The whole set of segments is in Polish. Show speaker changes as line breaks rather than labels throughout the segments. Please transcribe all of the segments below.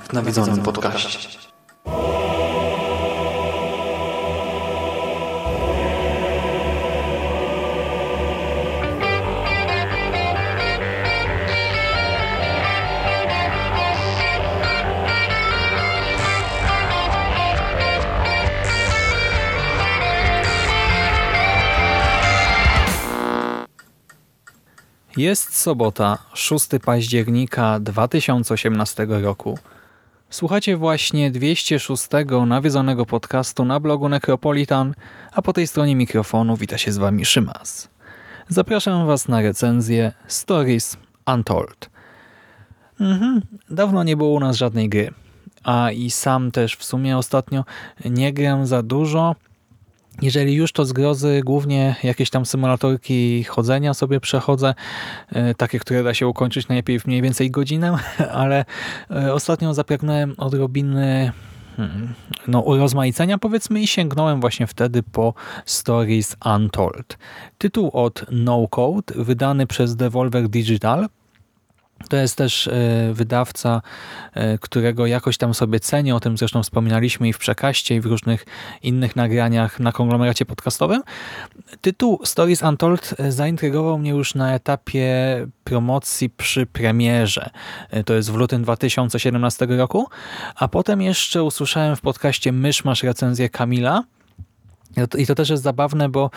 w nawiedzonym podcaście.
Jest sobota, 6 października 2018 roku. Słuchacie właśnie 206 nawiedzonego podcastu na blogu Necropolitan, a po tej stronie mikrofonu wita się z Wami Szymas. Zapraszam Was na recenzję Stories Untold. Mhm, dawno nie było u nas żadnej gry, a i sam też w sumie ostatnio nie gram za dużo, jeżeli już to zgrozy, głównie jakieś tam symulatorki chodzenia sobie przechodzę, e, takie, które da się ukończyć najlepiej w mniej więcej godzinę, ale e, ostatnio zapragnąłem odrobiny hmm, no, urozmaicenia powiedzmy i sięgnąłem właśnie wtedy po Stories Untold. Tytuł od No Code, wydany przez Devolver Digital, to jest też e, wydawca, e, którego jakoś tam sobie cenię, o tym zresztą wspominaliśmy i w przekaście, i w różnych innych nagraniach na konglomeracie podcastowym. Tytuł Stories Untold e, zaintrygował mnie już na etapie promocji przy premierze. To jest w lutym 2017 roku, a potem jeszcze usłyszałem w podcaście Myszmasz recenzję Kamila, i to też jest zabawne, bo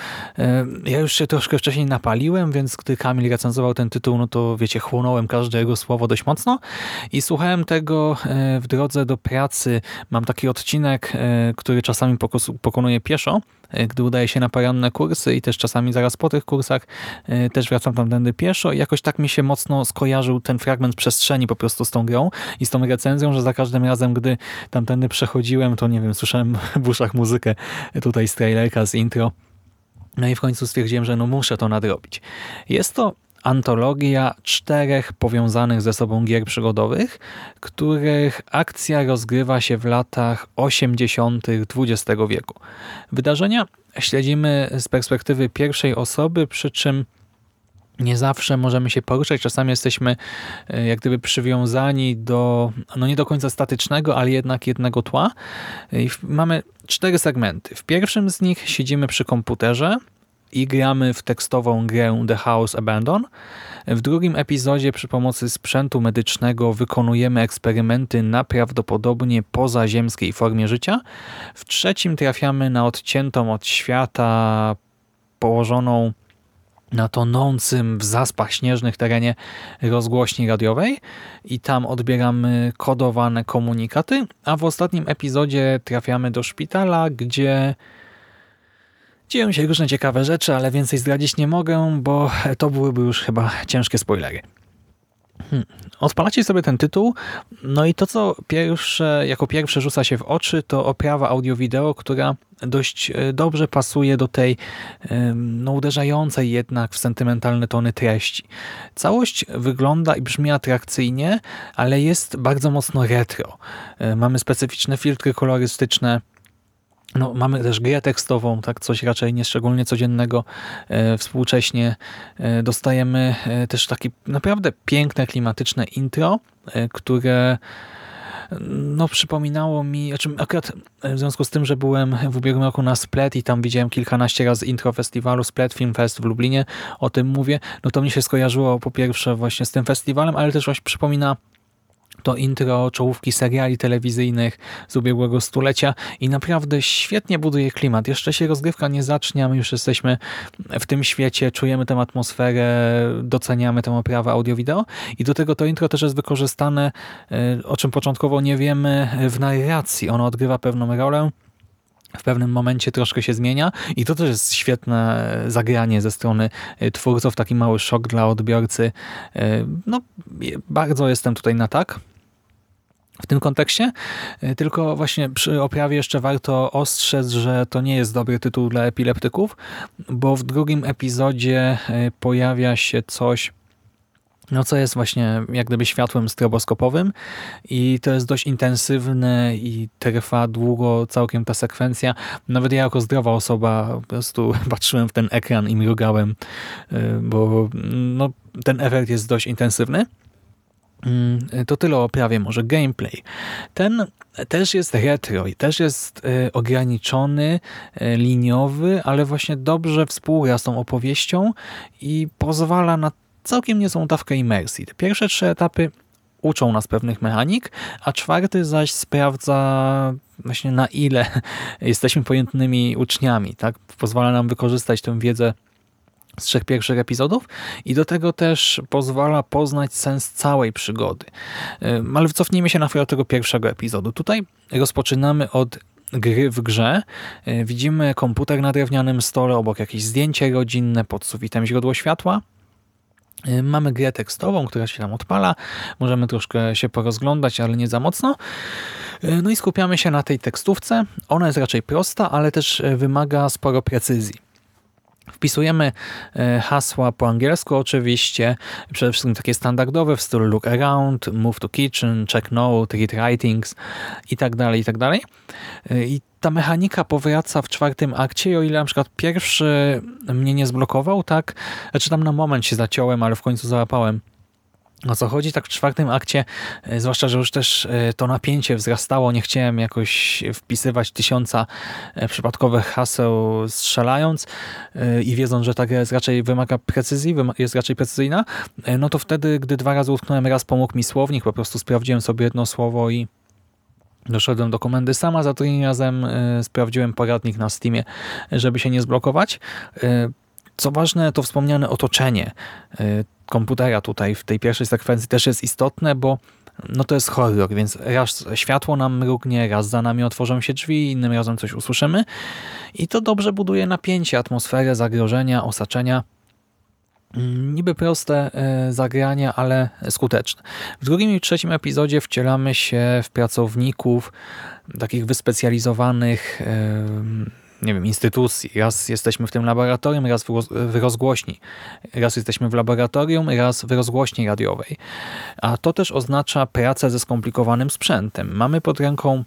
ja już się troszkę wcześniej napaliłem, więc gdy Kamil recenzował ten tytuł, no to wiecie, chłonąłem każde jego słowo dość mocno i słuchałem tego e, w drodze do pracy. Mam taki odcinek, e, który czasami pokonuję pieszo, e, gdy udaje się na poranne kursy i też czasami zaraz po tych kursach też wracam tamtędy pieszo i jakoś tak mi się mocno skojarzył ten fragment przestrzeni po prostu z tą grą i z tą recenzją, że za każdym razem, gdy tamtędy przechodziłem, to nie wiem, słyszałem w uszach muzykę tutaj z trailerka, z intro. No i w końcu stwierdziłem, że no muszę to nadrobić. Jest to antologia czterech powiązanych ze sobą gier przygodowych, których akcja rozgrywa się w latach 80. XX wieku. Wydarzenia śledzimy z perspektywy pierwszej osoby, przy czym nie zawsze możemy się poruszać, czasami jesteśmy e, jak gdyby przywiązani do, no nie do końca statycznego, ale jednak jednego tła. I mamy cztery segmenty. W pierwszym z nich siedzimy przy komputerze i gramy w tekstową grę The House Abandon. W drugim epizodzie przy pomocy sprzętu medycznego wykonujemy eksperymenty na prawdopodobnie pozaziemskiej formie życia. W trzecim trafiamy na odciętą od świata położoną na tonącym w zaspach śnieżnych terenie rozgłośni radiowej i tam odbieramy kodowane komunikaty, a w ostatnim epizodzie trafiamy do szpitala, gdzie dzieją się różne ciekawe rzeczy, ale więcej zdradzić nie mogę, bo to byłyby już chyba ciężkie spoilery. Hmm. Odpalacie sobie ten tytuł, no i to, co pierwsze, jako pierwsze rzuca się w oczy, to oprawa audio-wideo, która dość e, dobrze pasuje do tej no, uderzającej jednak w sentymentalne tony treści. Całość wygląda i brzmi atrakcyjnie, ale jest bardzo mocno retro. E, mamy specyficzne filtry kolorystyczne, no, mamy też grę tekstową, tak coś raczej nieszczególnie codziennego e, współcześnie. E, dostajemy e, też takie naprawdę piękne, klimatyczne intro, e, które no, przypominało mi, znaczy akurat w związku z tym, że byłem w ubiegłym roku na Splet i tam widziałem kilkanaście razy intro festiwalu Splet Film Fest w Lublinie, o tym mówię, no to mi się skojarzyło po pierwsze właśnie z tym festiwalem, ale też właśnie przypomina to intro czołówki seriali telewizyjnych z ubiegłego stulecia i naprawdę świetnie buduje klimat. Jeszcze się rozgrywka nie zacznie, my już jesteśmy w tym świecie, czujemy tę atmosferę, doceniamy tę oprawę audio-wideo i do tego to intro też jest wykorzystane, e, o czym początkowo nie wiemy, w narracji. Ono odgrywa pewną rolę w pewnym momencie troszkę się zmienia i to też jest świetne zagranie ze strony twórców, taki mały szok dla odbiorcy. No, bardzo jestem tutaj na tak w tym kontekście, tylko właśnie przy oprawie jeszcze warto ostrzec, że to nie jest dobry tytuł dla epileptyków, bo w drugim epizodzie pojawia się coś no co jest właśnie jak gdyby światłem stroboskopowym i to jest dość intensywne i trwa długo całkiem ta sekwencja. Nawet ja jako zdrowa osoba po prostu patrzyłem w ten ekran i mrugałem, y, bo no, ten efekt jest dość intensywny. Mm, to tyle o prawie może gameplay. Ten też jest retro i też jest y, ograniczony, y, liniowy, ale właśnie dobrze współgra z tą opowieścią i pozwala na całkiem niezłą dawkę imersji. Te pierwsze trzy etapy uczą nas pewnych mechanik, a czwarty zaś sprawdza właśnie na ile jesteśmy pojętnymi uczniami. Tak? Pozwala nam wykorzystać tę wiedzę z trzech pierwszych epizodów i do tego też pozwala poznać sens całej przygody. Ale cofnijmy się na chwilę do tego pierwszego epizodu. Tutaj rozpoczynamy od gry w grze. Widzimy komputer na drewnianym stole, obok jakieś zdjęcie rodzinne, pod sufitem źródło światła. Y, mamy grę tekstową, która się tam odpala. Możemy troszkę się porozglądać, ale nie za mocno. Y, no i skupiamy się na tej tekstówce. Ona jest raczej prosta, ale też y, wymaga sporo precyzji. Wpisujemy hasła po angielsku oczywiście, przede wszystkim takie standardowe w stylu look around, move to kitchen, check note, read writings i tak dalej, i tak dalej. I ta mechanika powraca w czwartym akcie, o ile na przykład pierwszy mnie nie zblokował, tak, znaczy tam na moment się zaciąłem, ale w końcu załapałem o co chodzi, tak w czwartym akcie, e, zwłaszcza, że już też e, to napięcie wzrastało, nie chciałem jakoś wpisywać tysiąca e, przypadkowych haseł strzelając i wiedząc, że ta gra jest raczej wymaga precyzji, jest raczej precyzyjna, no to wtedy, gdy dwa razy utknąłem, raz pomógł mi słownik, po prostu sprawdziłem sobie jedno słowo i Doszedłem do komendy. Sama, za drugim razem sprawdziłem poradnik na Steamie, żeby się nie zblokować. Co ważne, to wspomniane otoczenie e, komputera tutaj w tej pierwszej sekwencji też jest istotne, bo no to jest horror, więc raz światło nam mrugnie, raz za nami otworzą się drzwi, innym razem coś usłyszymy i to dobrze buduje napięcie, atmosferę zagrożenia, osaczenia. Niby proste e, zagrania, ale skuteczne. W drugim i trzecim epizodzie wcielamy się w pracowników takich wyspecjalizowanych nie wiem, instytucji. Raz jesteśmy w tym laboratorium, raz w rozgłośni. Raz jesteśmy w laboratorium, raz w rozgłośni radiowej. A to też oznacza pracę ze skomplikowanym sprzętem. Mamy pod ręką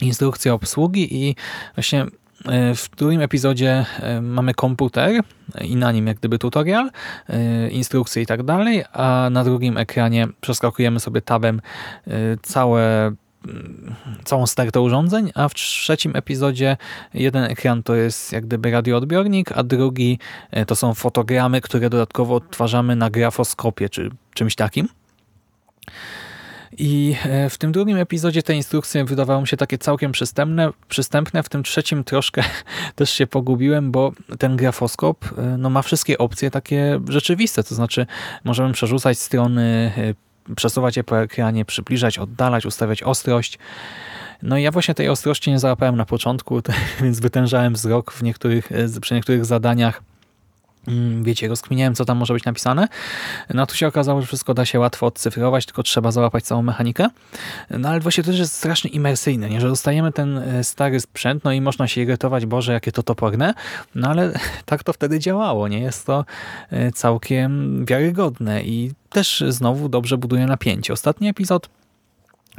instrukcję obsługi i właśnie E, w którym epizodzie e, mamy komputer i na nim jak gdyby tutorial, e, instrukcje i tak dalej, a na drugim ekranie przeskakujemy sobie tabem całe całą stertę urządzeń, a w trzecim epizodzie jeden ekran to jest jak gdyby radioodbiornik, a drugi to są fotogramy, które dodatkowo odtwarzamy na grafoskopie, czy czymś takim. I e, w tym drugim epizodzie te instrukcje wydawały mi się takie całkiem przystępne, przystępne. w tym trzecim troszkę też się pogubiłem, bo ten grafoskop no, ma wszystkie opcje takie rzeczywiste, to znaczy możemy przerzucać strony, przesuwać je po ekranie, przybliżać, oddalać, ustawiać ostrość. No i ja właśnie tej ostrości nie załapałem na początku, więc wytężałem wzrok w niektórych, przy niektórych zadaniach wiecie, rozkminiałem, co tam może być napisane. No tu się okazało, że wszystko da się łatwo odcyfrować, tylko trzeba załapać całą mechanikę. No ale właśnie to też jest strasznie imersyjne, nie? że dostajemy ten e, stary sprzęt, no i można się irytować, Boże, jakie to toporne, no ale tak to wtedy działało, nie? Jest to e, całkiem wiarygodne i też znowu dobrze buduje napięcie. Ostatni epizod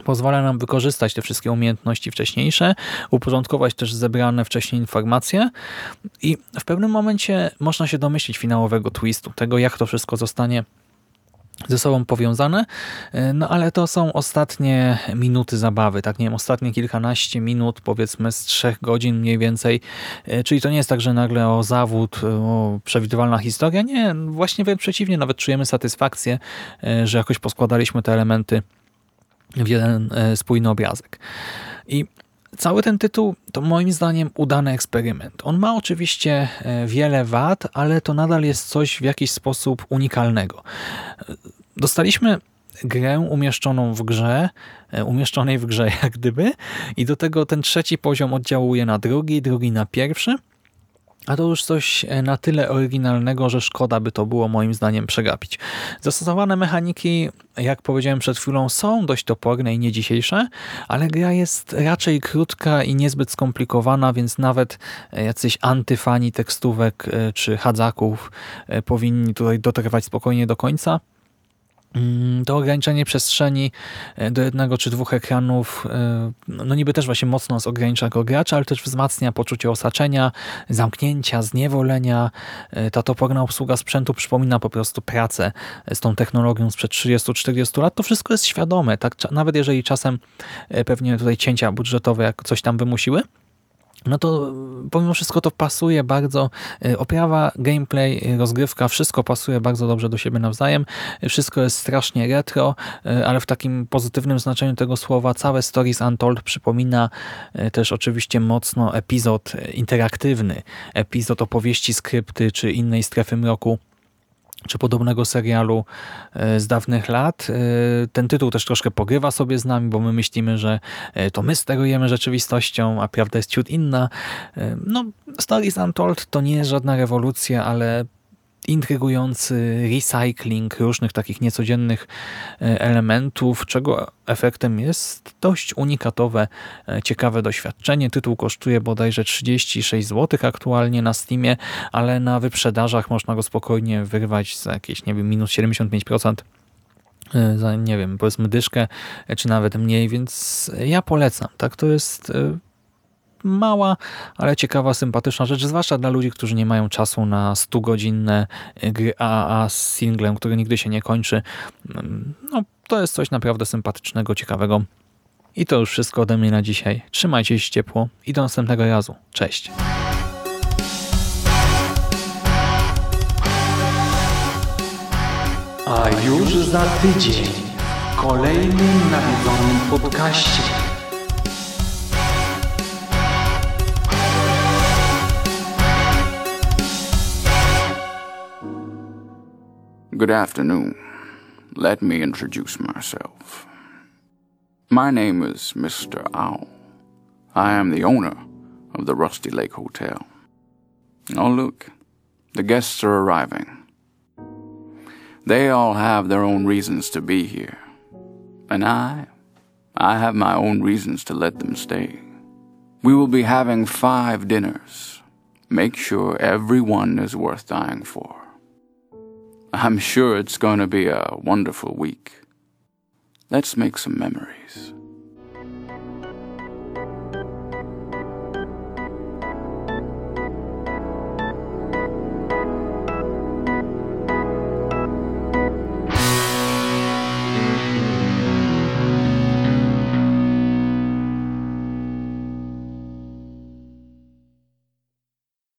Pozwala nam wykorzystać te wszystkie umiejętności wcześniejsze, uporządkować też zebrane wcześniej informacje i w pewnym momencie można się domyślić finałowego twistu, tego jak to wszystko zostanie ze sobą powiązane, no ale to są ostatnie minuty zabawy, tak? Nie wiem, ostatnie kilkanaście minut, powiedzmy z trzech godzin mniej więcej, czyli to nie jest tak, że nagle o zawód, o przewidywalna historia, nie, właśnie wręcz przeciwnie, nawet czujemy satysfakcję, że jakoś poskładaliśmy te elementy w jeden e, spójny obrazek. I cały ten tytuł to moim zdaniem udany eksperyment. On ma oczywiście e, wiele wad, ale to nadal jest coś w jakiś sposób unikalnego. Dostaliśmy grę umieszczoną w grze, e, umieszczonej w grze jak gdyby i do tego ten trzeci poziom oddziałuje na drugi, drugi na pierwszy a to już coś e, na tyle oryginalnego, że szkoda by to było moim zdaniem przegapić. Zastosowane mechaniki, jak powiedziałem przed chwilą, są dość toporne i nie dzisiejsze, ale gra jest raczej krótka i niezbyt skomplikowana, więc nawet e, jacyś antyfani tekstówek e, czy hadzaków powinni tutaj dotrwać spokojnie do końca. Mm, to ograniczenie przestrzeni e, do jednego czy dwóch ekranów e, no niby też właśnie mocno ogranicza jako gracza, ale też wzmacnia poczucie osaczenia, zamknięcia, zniewolenia. E, ta toporna obsługa sprzętu przypomina po prostu pracę z tą technologią sprzed 30-40 lat. To wszystko jest świadome, tak? nawet jeżeli czasem pewnie tutaj cięcia budżetowe jak coś tam wymusiły, no to pomimo wszystko to pasuje bardzo. Y, oprawa, gameplay, rozgrywka, wszystko pasuje bardzo dobrze do siebie nawzajem. Wszystko jest strasznie retro, y, ale w takim pozytywnym znaczeniu tego słowa. Całe Stories Untold przypomina y, też oczywiście mocno epizod interaktywny, epizod opowieści skrypty czy innej strefy mroku czy podobnego serialu e, z dawnych lat. E, ten tytuł też troszkę pogrywa sobie z nami, bo my myślimy, że e, to my sterujemy rzeczywistością, a prawda jest ciut inna. No, Stories Untold to nie jest żadna rewolucja, ale intrygujący recycling różnych takich niecodziennych e, elementów, czego efektem jest dość unikatowe, e, ciekawe doświadczenie. Tytuł kosztuje bodajże 36 zł aktualnie na Steamie, ale na wyprzedażach można go spokojnie wyrwać za jakieś, nie wiem, minus 75% e, za, nie wiem, powiedzmy dyszkę, czy nawet mniej, więc ja polecam. Tak, to jest mała, ale ciekawa, sympatyczna rzecz, zwłaszcza dla ludzi, którzy nie mają czasu na 100-godzinne gry AAA z singlem, który nigdy się nie kończy. No, to jest coś naprawdę sympatycznego, ciekawego. I to już wszystko ode mnie na dzisiaj. Trzymajcie się ciepło i do następnego razu. Cześć!
A już za tydzień w kolejnym nawiedzonym podcaście.
Good afternoon. Let me introduce myself. My name is Mr. Owl. I am the owner of the Rusty Lake Hotel. Oh, look, the guests are arriving. They all have their own reasons to be here. And I, I have my own reasons to let them stay. We will be having five dinners. Make sure every one is worth dying for. I'm sure it's going to be a wonderful week. Let's make some memories.